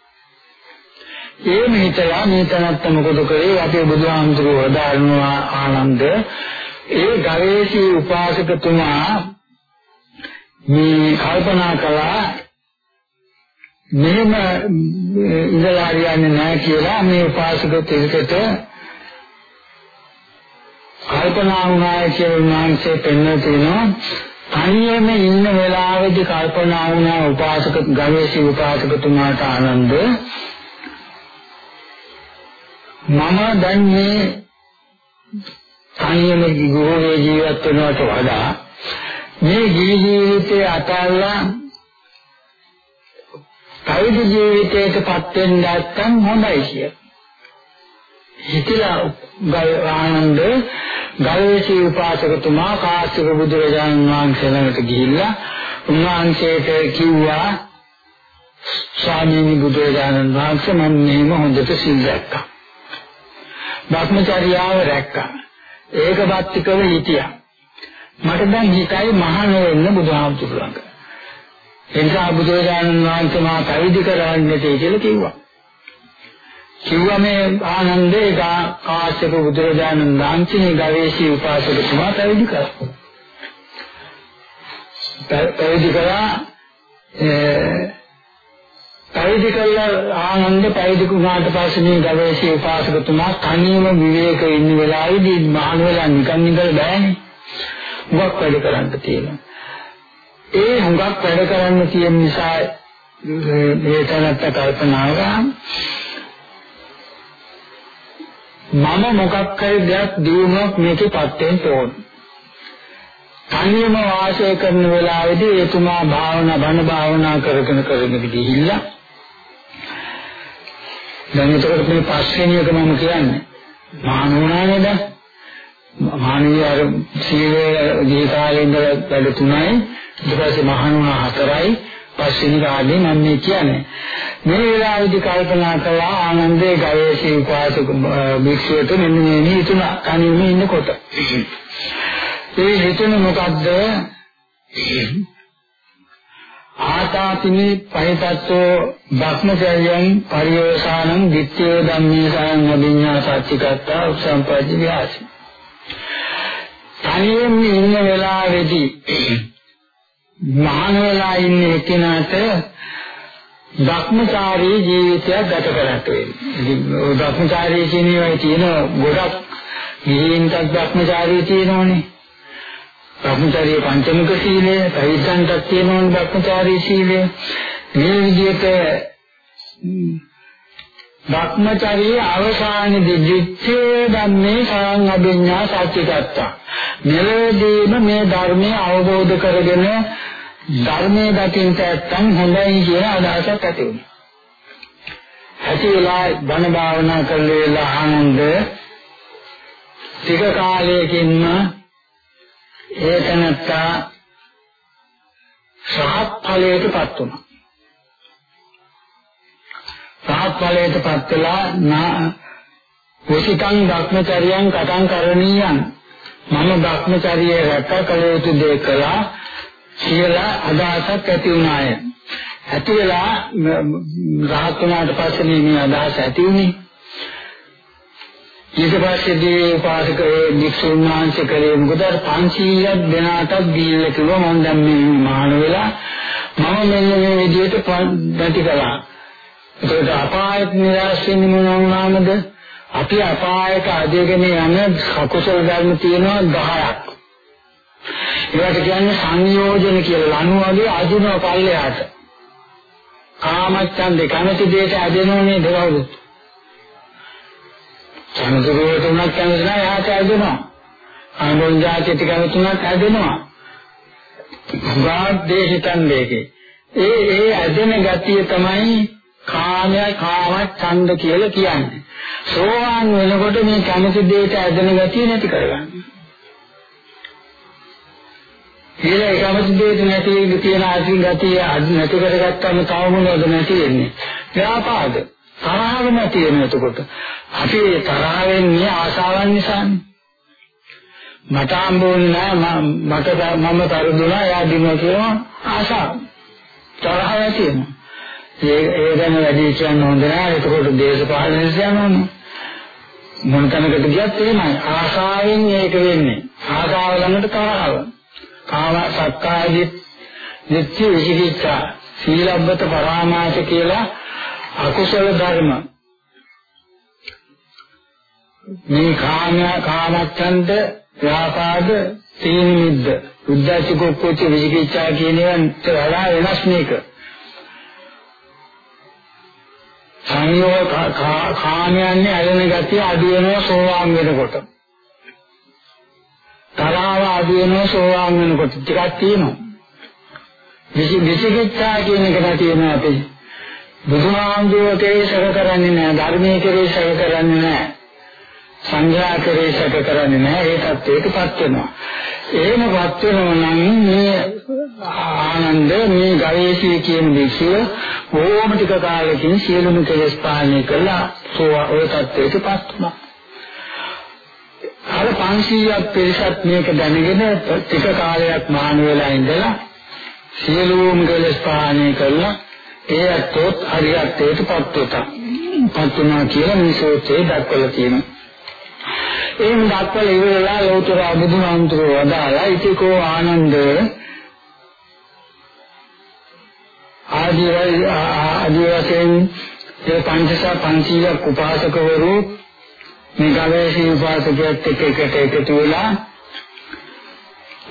ඒ මිහිතලා මේ තනත්ත මොකද කරේ අපේ බුදුහාමුදුරුවෝ වදාළනවා ආනන්ද ඒ ගවේෂී උපාසකතුමා මේ කල්පනා කළා මෙහෙම ඉඳලා හරියන්නේ නැහැ කියලා මේ උපාසක තෙකට කල්පනා වුණා කියලා උන්වහන්සේ පෙන්වලා තිනවා තනියම ඉන්න වෙලාවේදී කල්පනා වුණා උපාසක ගවේෂී උපාසකතුමාට ආනන්ද මම දැන් මේ තනියම ගෘහේ ජීවත් වෙනවට වඩා මේ ජීවිතයේ අතල්ලා පැවිදි ජීවිතයකටපත් වෙන්න නැත්නම් හොඳයි කිය. හිතලා ආනන්ද ගල්වේසී උපාසකතුමා කාශ්‍යප බුදුරජාණන් වහන්සේ ළඟට ගිහිල්ලා උන්වහන්සේට කිව්වා ස්වාමීනි බුදුරජාණන් වහන්සේ මම මෙහෙම හොඳට සිල් රැක්කා. භක්මචර්යාව රැක්කා. ඒක බත්තිකව හිටියා. මට දැන් හිතයි මහාන වෙන්න බුදුහාමුදුරුවෝ ළඟ. එනිසා බුදුරජාණන් වහන්සේ මා පැවිදි කරන්නට කියලා කිව්වා. කිව්වා මේ ආනන්දේ කාශ්‍යප බුදුරජාණන් වහන්සේ ගවේෂී උපාසකතුමා පැවිදි කළා. පැවිදි කළා පැවිදි කළා ආනන්ද පැවිදි වුණාට පස්සේ මේ ගවේෂී උපාසකතුමා තනියම විවේක ඉන්න වෙලාවේදී මහාන වෙලා නිකන් ඉඳලා බෑනේ. මොකක් වැඩ කරන්න තියෙනවා. ඒ හුඟක් වැඩ කරන්න තියෙන නිසා මේ තැනත්ත කල්පනා කරා මම මොකක් හරි දෙයක් දිනුනොත් මේකපත් වෙන්න ඕන. තනියම වාසය කරන වෙලාවේදී එතුමා භාවනා බණ භාවනා කරගෙන කරගෙන ගිහිල්ලා දැන් එතකොට මේ පස්වෙනි එක මම කියන්නේ මහානුණා නේද? මහානීය අර සීලේ ජීවිතාලේ ඉඳලා වැඩ තුනයි ඊට පස්සේ මහණුණා හතරයි. පස්වෙනි කාලේ මම මේ කියන්නේ. මේ වෙලාවේදී කල්පනා කළා ආනන්දේ ගවේෂී උපාසක භික්ෂුවට මෙන්න මේ හිතුණ කණින්න ඉන්නකොට. ඒ හිතුණ මොකද්ද? ආතාතිනි පහිතත්වෝ භක්මචර්යං පරියෝසානං ditthිය ධම්මේ සයං අභිඤ්ඤා සච්චිකත්තා උපසම්පජ්ජ විහාසි. තනියෙන් ඉන්න වෙලාවේදී මහාන වෙලා ඉන්න එකිනාට භක්මචාරී ජීවිතයක් ගත කරට වෙන්නේ. භක්මචාරී කියන ඒවායි තියෙන ගොඩක් ගිහින්ටත් භක්මචාරී තියෙනවනේ. භක්මචාරී පංචමුඛ සීලය, පරිසංතක් තියෙනවනේ භක්මචාරී සීලය. මේ විදිහට භක්මචාරී අවසානයේ දිච්ඡේ ධම්මේ සයන් අභිඤ්ඤා සත්‍යගත්තා. මෙලොවදීම මේ ධර්මය අවබෝධ කරගෙන ධර්මයේ දකින්ට නැත්තම් හොඳයි කියන අදහසක් ඇති වුණා. ඇති වෙලා බණ භාවනා කරලා ආනන්ද ටික කාලයකින්ම ඒතනත්තා සහත් ඵලයටපත් වුණා. සහත් ඵලයටපත් වෙලා නා වසිකං භක්මචරියං කතං කරණීයං මම භක්මචරිය රැක කළ යුතු දේ කළා කියලා අදහසක් ඇති වුණාය. ඇති වෙලා රහත් වුණාට පස්සේ මේ අදහස ඇති වුණේ. ඊට පස්සේදී උපාසක වික්ෂුන් වහන්සේ කරේ මොකද 500ක් දෙනාටත් දීලා කිව්වා මම දැන් මේ මාන වෙලා මම මෙන්න මේ විදිහට නැති කළා. ඒකට අපායත් නිරාශ වෙන්නේ මොනවා වුණාමද? අපි අපායට අධිගෙන යන කකුසල ධර්ම තියෙනවා 10ක්. ඒවට කියන්නේ සංයෝජන කියලා ලනු වගේ අදිනව පල්ලෙහාට. කාමච්ඡන්ද කැමති දෙයට ඇදෙනව නේද කවුද? සමතුලිත උනක් කැමති නැහැ යාට ඇදෙනවා. අනුන් જાතියට කැමති උනක් ඇදෙනවා. ගාඩ් දේශිතන් දෙකේ. ඒ ඒ ඇදෙන ගතිය තමයි කාමය කාමච්ඡන්ද කියලා කියන්නේ. සෝවාන් වෙනකොට මේ කැමති දෙයට ඇදෙන ගතිය නැති කරගන්න. කියලා එකමති දෙයක් නැති තියෙන ආසින් ගතිය නැති කරගත්තම තව මොනවද නැති වෙන්නේ? ව්‍යාපාද. තරහව නැති වෙන එතකොට. අපි තරහ වෙන්නේ ආසාවන් නිසානේ. මට හම්බුනේ නැහැ මට මම පරිදුනා යාදිනවා කියලා ආසාව. තරහ නැති වෙනවා. ඒ ඒ ගැන වැඩි කියන්න හොඳ නැහැ එතකොට දේශපාලන විශ්යනෝනේ මොන තැනකට ගියත් එහෙමයි. ආසාවෙන් ඒක වෙන්නේ. ආසාව ළඟට තරහව. කාම සක්කාය දිට්ඨි විචිකිච්ඡා සීලබ්බත පරාමාස කියලා අකුසල ධර්ම. මේ කාම කාමච්ඡන්ද ව්‍යාපාද සීන මිද්ද උද්දච්ච කුක්කුච්ච විචිකිච්ඡා කියන ඒවා වඩා වෙනස් මේක. සංයෝග කාමයන්ගේ ඇලෙන ගතිය අඩු වෙනවා සෝවාන් වෙනකොට. තරහව අඩු වෙනවා සෝවාන් වෙනකොට ටිකක් තියෙනවා. විචිකිච්ඡා කියන එක තියෙනවා අපි. බුදුහාමුදුරුවෝ කෙරේ සැක කරන්නේ නැහැ, ධර්මයේ කෙරේ සැක කරන්නේ නැහැ. සංඝයා කෙරේ සැක කරන්නේ නැහැ. ඒ තත්ත්වයකටපත් වෙනවා. එහෙමපත් වෙනවා නම් මේ ආනන්ද මේ ගවේෂී කියන විශ්ව ඕම ටික කාලෙකින් සියලුම කෙලෙස් පාලනය කළා. ඔය තත්ත්වයකටපත් වුණා. අර 500ක් පිරිසක් මේක දැනගෙන ටික කාලයක් මහාන වෙලා ඉඳලා සියලුම කෙලස් පාණය කළා ඒ අතොත් හරියටේට පත් වුණා. පත් වුණා කියලා මේ සෝතේ දක්වලා තියෙනවා. එහෙන් දක්වලා ඉවරලා ලෝතර බුදුහාමුදුරුවෝ වදාලා ඉතිකෝ ආනන්ද ආදී ආදී වශයෙන් ඒ පංචසා 500ක් උපාසකවරු මේ ගවේෂී උපාසකයෙක් එක්ක එකට එකතු වෙලා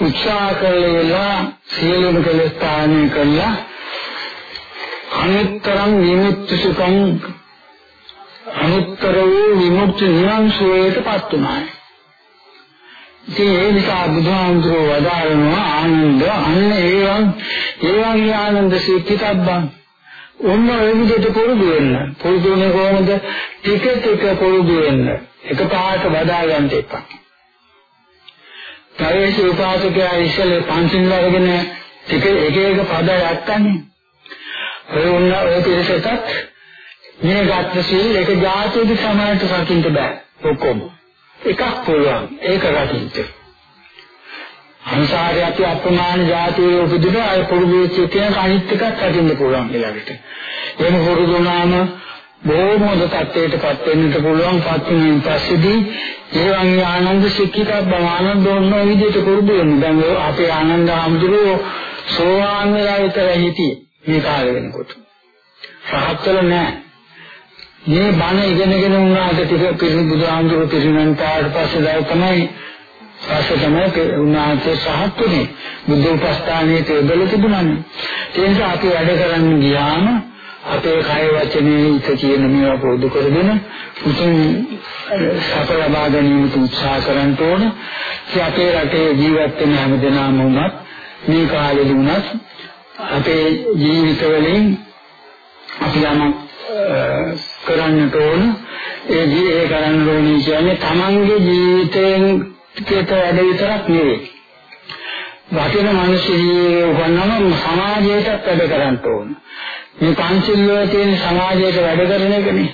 උත්සාහ කළේලා සියලුම කෙලෙස් පානය කළා අනුත්තරං විමුක්ති සුඛං අනුත්තර වූ විමුක්ති නිවන් සුවයටපත් උනායි. ඉතින් ඒ නිසා බුදුහාමුදුරුවෝ වදාරනවා ආනන්ද අන්න ඒවන් ඒවන් ආනන්ද සික්කිතබ්බං ඔන්න ඔය විදිහට පුරුදු වෙන්න. පුරුදු වෙන්නේ කොහොමද? ටික ටික පුරුදු වෙන්න. එකපාරට වදා ගන්න එපා. කායේශ උපාසකයා ඉස්සෙල්ලා පංචින් වර්ගන ටික එක එක පද යත්තන්නේ. ඔය උන්න ඔය පිළිසෙටත් මේ ගත්ත සීල් එක ජාතියක සමානට රකින්න බෑ ඔක්කොම එකක් පුළුවන් ඒක රකින්න අනුසාරය අපි අප්‍රමාණ ජාතියේ උපදින අය පුරුදු වෙච්ච කියන අනිත් එකක් රකින්න පුළුවන් ඊළඟට එහෙම පුරුදු වුණාම බොහෝම හොඳ තත්ත්වයකටපත් වෙන්නට පුළුවන්. පත් වෙනින් පස්සේදී ඒ වගේ ආනන්ද සික්කිතක් බවානන්ද ඕන විදිහට පුරුදු වෙන්න දැන් අපේ ආනන්ද ආමතුරු සෝවාන් වෙලා විතර හිටියේ මේ කාලේ වෙනකොට. සහත්වල නැහැ මේ බණ ඉගෙනගෙන උනාට ටික පිරිබුදු ආමතුරු පිරිනන්තාට පස්සේ දැන් තමයි පස්සේ තමයි උනාට සහත්වනේ බුද්ධ උපස්ථානයේ තේබල තිබුණානේ ඒ නිසා අපි වැඩ කරන්න ගියාම අපේ කය වචනේ හිත කියන මේවා පොදු කරගෙන උතුම් සප ලබා ගැනීමට උත්සාහ කරන්න ඕන. ඒ අපේ රටේ ජීවත් වෙන හැමදෙනාම වුණත් මේ කාලෙදි වුණත් අපේ ජීවිතවලින් අපි යමක් කරන්නට ඕන. ඒ ජීවිතය කරන්න ඕනේ කියන්නේ තමන්ගේ ජීවිතයෙන් පිට වැඩ විතරක් නෙවෙයි. වටින මිනිස් ජීවිතේ උගන්නම සමාජයට වැඩ කරන්න ඕන. මේ පංචිල් වල තියෙන සමාජයට වැඩ කරන එකනේ.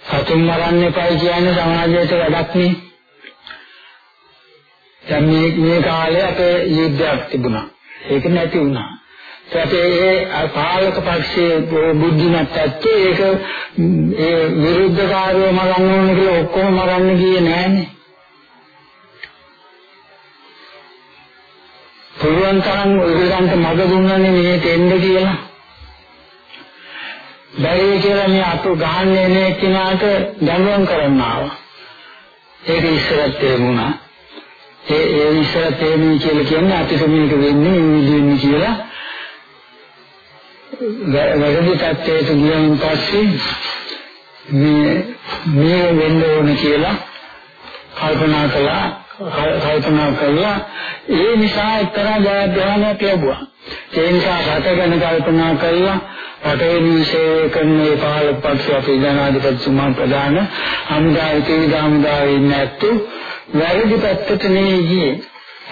සතුන් මරන්න එපයි කියන්නේ සමාජයට වැඩක් නේ. දැන් මේ මේ කාලේ අපේ යුද්ධයක් තිබුණා. ඒක නැති වුණා. ඒකේ ඒ පාලක පක්ෂයේ බුද්ධිමත් ඇත්තේ ඒක ඒ විරුද්ධකාරයව මරන්න ඕන කියලා ඔක්කොම මරන්න ගියේ නෑනේ. පුළුවන් තරම් ඒගොල්ලන්ට මඟ දුන්නනේ මේක එන්න කියලා. බැරි කියලා මේ අතු ගහන්නේ නේ කෙනාට දඬුවම් කරන්න ආවා. ඒක ඉස්සරත් තේරුණා. ඒ ඒ ඉස්සර තේරුණා කියලා කියන්නේ අපිට මේක වෙන්නේ මේ කියලා. වැරදි තත්ත්වයට ගියන් පස්සේ මේ මේ වෙන්න ඕන කියලා කල්පනා කළා කල්පනා කළා. ඒ නිසා එක්තරා ජයග්‍රහණයක් ලැබුවා. ඒ නිසා රට ගැන කල්පනා කළා. රටේ විශේෂ කරන මේ පාලක පක්ෂ අපේ ජනාධිපතිතුමා ප්‍රධාන හමුදාවේ තේ හමුදාවේ නැත්තු වැරදි පැත්තට නෙවෙයි ගියේ.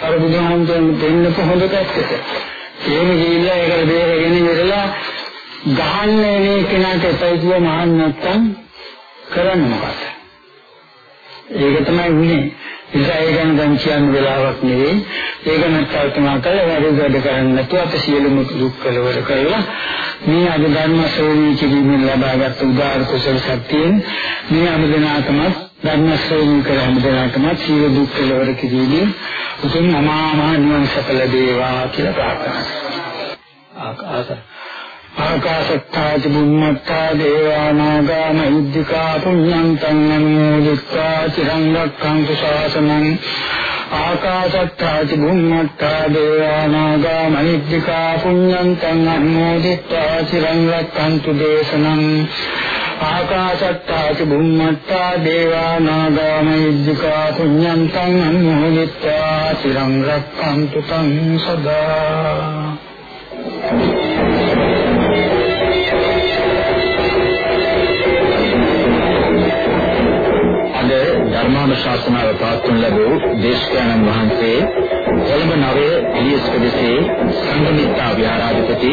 අර බුදුහාමුදුරන් දෙන්න පොහොඳ පැත්තට? එහෙම ගිහිල්ලා ඒකට බේරගෙන ඉවරලා ගහන්නේ මේ කෙනාට එපයි කියලා මහන් නැත්තම් කරන්න මොකද ඒක තමයි වුනේ නිසා ඒ ගැන දැන් කියන්න වෙලාවක් නෙවෙයි. ඒක නම් කල්පනා කරලා වැඩ වැඩ කරන්න නැතුව අප සියලුම දුක් කලවර කරලා මේ අද ධර්ම ශ්‍රවණය කිරීමෙන් ලබාගත් උදාාර කුසල ශක්තියෙන් මේ අනුදනාතම ධර්මයෙන් කර හැමදෙනාටම සිය දුක් කෙලවර කිරීමේ උතුම් අමාමහ නිවන් සඵල දේවා කියලා ප්‍රාර්ථනා කරනවා. ආකාශත්තාජ බුම්මත්තා දේවානාගා මහිද්దికා පුඤ්ඤන්තං නමෝදිත්වා චිරංගක්ඛං සාසනං ආකාශත්තාජ බුම්මත්තා දේවානාගා මහිද්దికා පුඤ්ඤන්තං නමෝදිත්වා චිරංගක්ඛං දේශනං ආකාශත්තාච බුම්මත්තා දේවානාගා මහිද්దికා පුඤ්ඤන්තං අනුමෝදිත්වා. චිරං රක්ඛන්තු තං සදා. ධර්මානුශාසනාව පවත්වන ලැබූ දේශකයන්න් වහන්සේ කොළඹ නවයේ එලියස් ප්‍රදේශයේ සංගමිත්තා විහාරාධිපති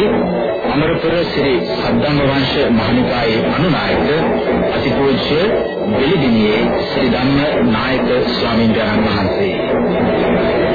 අමරපුර ශ්‍රී සද්ධම්ම වංශ මහනිකායේ අනුනායක අතිපූජ්‍ය වෙලිදිනියේ ශ්‍රී ධම්ම නායක ස්වාමීන් වහන්සේ.